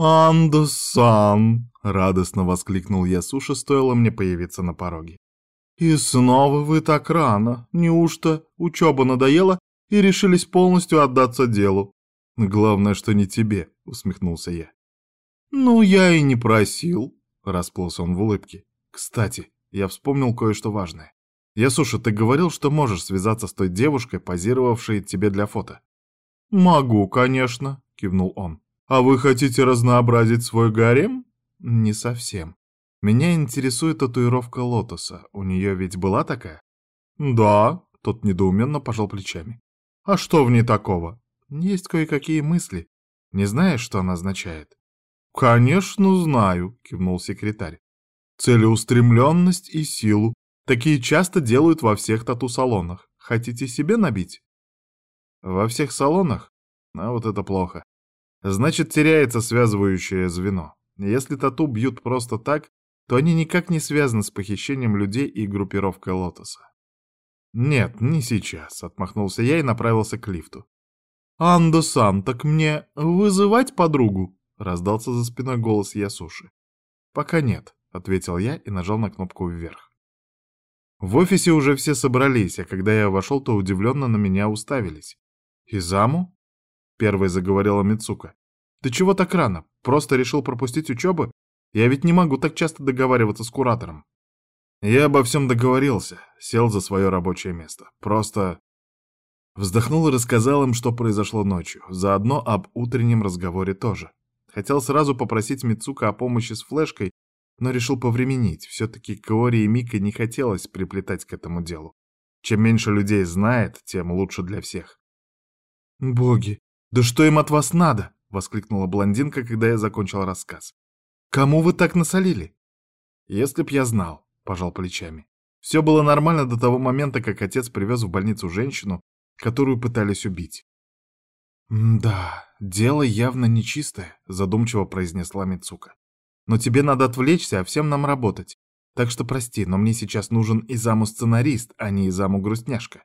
«Андо-сан!» — радостно воскликнул я суши, стоило мне появиться на пороге. «И снова вы так рано. Неужто учеба надоела и решились полностью отдаться делу?» «Главное, что не тебе», — усмехнулся я. «Ну, я и не просил», — расплылся он в улыбке. «Кстати, я вспомнил кое-что важное. Ясуша, ты говорил, что можешь связаться с той девушкой, позировавшей тебе для фото?» «Могу, конечно», — кивнул он. «А вы хотите разнообразить свой гарем?» «Не совсем. Меня интересует татуировка лотоса. У нее ведь была такая?» «Да», — тот недоуменно пожал плечами. «А что в ней такого?» «Есть кое-какие мысли. Не знаешь, что она означает?» «Конечно знаю», — кивнул секретарь. «Целеустремленность и силу. Такие часто делают во всех тату-салонах. Хотите себе набить?» «Во всех салонах? А вот это плохо. Значит, теряется связывающее звено. Если тату бьют просто так, то они никак не связаны с похищением людей и группировкой Лотоса. «Нет, не сейчас», — отмахнулся я и направился к лифту. «Андо-сан, так мне вызывать подругу?» — раздался за спиной голос Ясуши. «Пока нет», — ответил я и нажал на кнопку вверх. В офисе уже все собрались, а когда я вошел, то удивленно на меня уставились. «Изаму?» Первой заговорила Мицука. «Ты чего так рано? Просто решил пропустить учебу? Я ведь не могу так часто договариваться с куратором». Я обо всем договорился, сел за свое рабочее место. Просто вздохнул и рассказал им, что произошло ночью, заодно об утреннем разговоре тоже. Хотел сразу попросить Мицука о помощи с флешкой, но решил повременить. Все-таки Каори и Мика не хотелось приплетать к этому делу. Чем меньше людей знает, тем лучше для всех. «Боги, «Да что им от вас надо?» — воскликнула блондинка, когда я закончил рассказ. «Кому вы так насолили?» «Если б я знал», — пожал плечами. Все было нормально до того момента, как отец привез в больницу женщину, которую пытались убить. «Да, дело явно нечистое», — задумчиво произнесла Мицука. «Но тебе надо отвлечься, а всем нам работать. Так что прости, но мне сейчас нужен Изаму-сценарист, а не Изаму-грустняшка».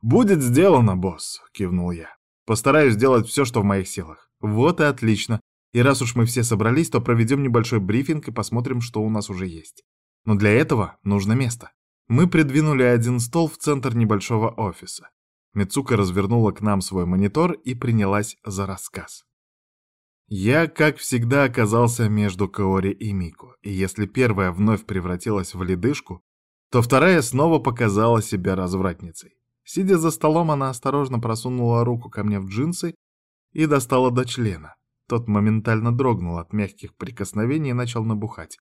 «Будет сделано, босс», — кивнул я. Постараюсь сделать все, что в моих силах. Вот и отлично. И раз уж мы все собрались, то проведем небольшой брифинг и посмотрим, что у нас уже есть. Но для этого нужно место. Мы придвинули один стол в центр небольшого офиса. Мицука развернула к нам свой монитор и принялась за рассказ. Я, как всегда, оказался между Каори и Мико, и если первая вновь превратилась в ледышку, то вторая снова показала себя развратницей. Сидя за столом, она осторожно просунула руку ко мне в джинсы и достала до члена. Тот моментально дрогнул от мягких прикосновений и начал набухать.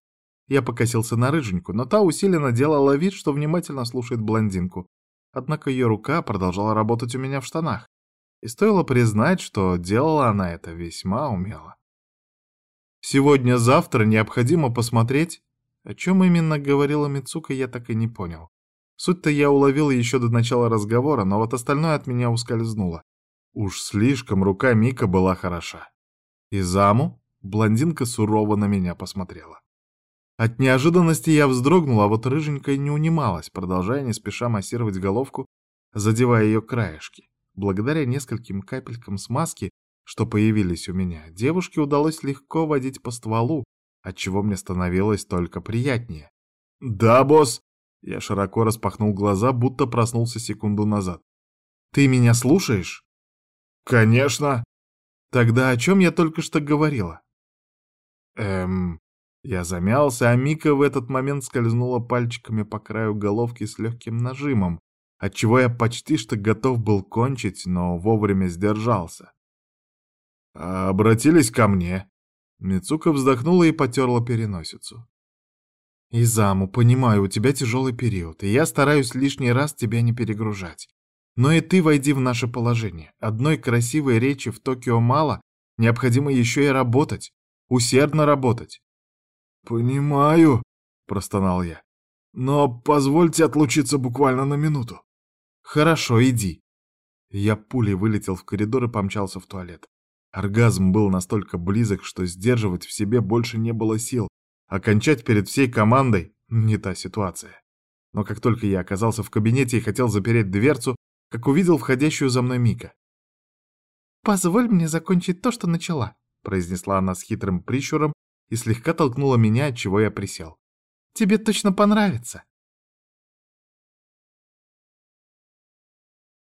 Я покосился на рыженьку, но та усиленно делала вид, что внимательно слушает блондинку. Однако ее рука продолжала работать у меня в штанах. И стоило признать, что делала она это весьма умело. Сегодня-завтра необходимо посмотреть... О чем именно говорила Мицука, я так и не понял. Суть-то я уловил еще до начала разговора, но вот остальное от меня ускользнуло. Уж слишком рука Мика была хороша. И заму блондинка сурово на меня посмотрела. От неожиданности я вздрогнул, а вот рыженькая не унималась, продолжая не спеша массировать головку, задевая ее краешки. Благодаря нескольким капелькам смазки, что появились у меня, девушке удалось легко водить по стволу, отчего мне становилось только приятнее. «Да, босс!» Я широко распахнул глаза, будто проснулся секунду назад. «Ты меня слушаешь?» «Конечно!» «Тогда о чем я только что говорила?» «Эм...» Я замялся, а Мика в этот момент скользнула пальчиками по краю головки с легким нажимом, отчего я почти что готов был кончить, но вовремя сдержался. «Обратились ко мне?» Мицука вздохнула и потерла переносицу. «Изаму, понимаю, у тебя тяжелый период, и я стараюсь лишний раз тебя не перегружать. Но и ты войди в наше положение. Одной красивой речи в Токио мало, необходимо еще и работать. Усердно работать». «Понимаю», — простонал я. «Но позвольте отлучиться буквально на минуту». «Хорошо, иди». Я пулей вылетел в коридор и помчался в туалет. Оргазм был настолько близок, что сдерживать в себе больше не было сил, Окончать перед всей командой — не та ситуация. Но как только я оказался в кабинете и хотел запереть дверцу, как увидел входящую за мной Мика. «Позволь мне закончить то, что начала», — произнесла она с хитрым прищуром и слегка толкнула меня, от чего я присел. «Тебе точно понравится.